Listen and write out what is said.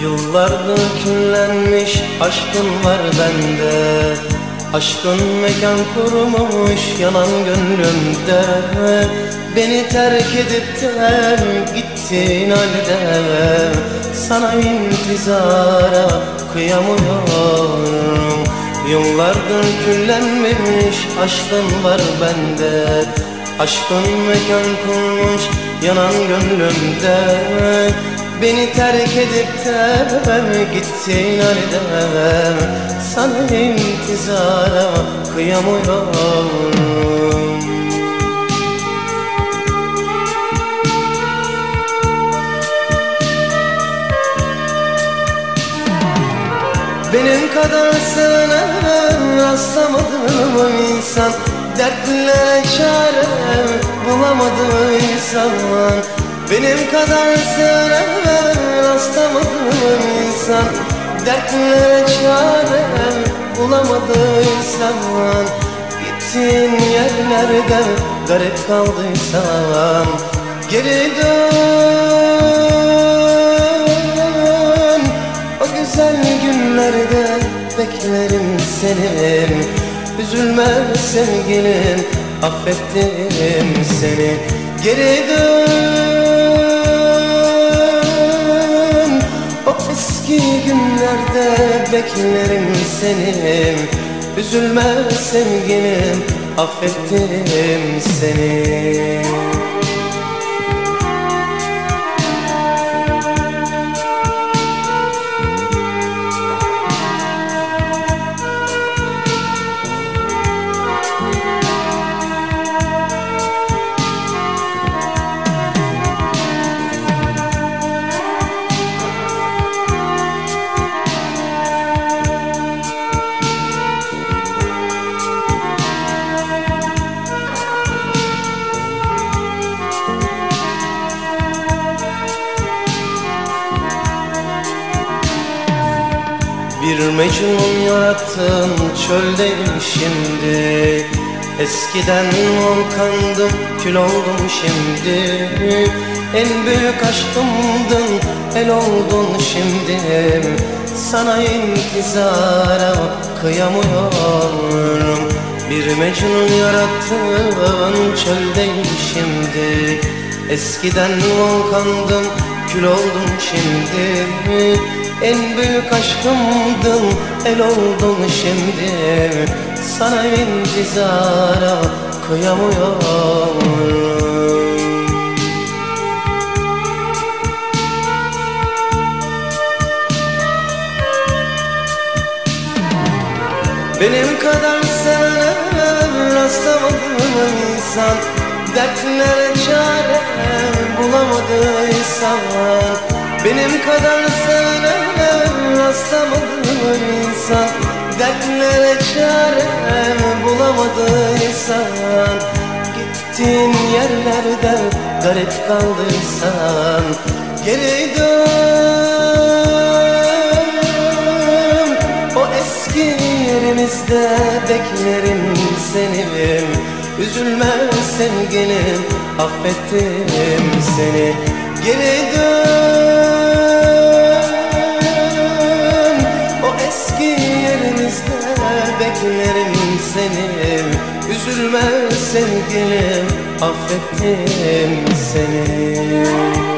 Yıllardır küllenmiş aşkın var bende. Aşkın mekan kurmuş yanan gönlümde. Beni terk edip de gittin halde. Sana intizara kıyamıyorum. Yıllardır küllenmemiş aşkın var bende. Aşkın mekan kurmuş yanan gönlümde Beni terk edip de gittin halde Sana intizara kıyamıyorum. Benim kadar sevene rastlamadım insan Dertlere çare bulamadıysan Benim kadar sevene rastlamadım insan. Dertlere çare bulamadıysan Gittiğin yerlerde garip kaldıysan. Geri dön. O güzel günlerde beklerim seni. Üzülme sevgilim affettim seni. Geri dön beklerim seni Üzülme sevgilim affettim seni Bir Mecnun yarattın çöldeyim şimdi. Eskiden volkandım kül oldum şimdi. En büyük aşkımdın el oldun şimdi. Sana intizara kıyamıyorum. Bir Mecnun yarattın çöldeyim şimdi. Eskiden volkandım kül oldum şimdi En büyük aşkımdın el oldun şimdi. Sana intizara kıyamıyorum Benim kadar sevene rastlamadım insan Dertlere çare bulamadıysan Benim kadar sevene rastlamadım insan. Dertlere çare bulamadıysan Gittiğin yerlerde garip kaldıysan. Geri dön. O eski yerimizde beklerim seni Üzülme sevgilim affettim seni. Geri dön seni. Üzülme sevgilim affettim seni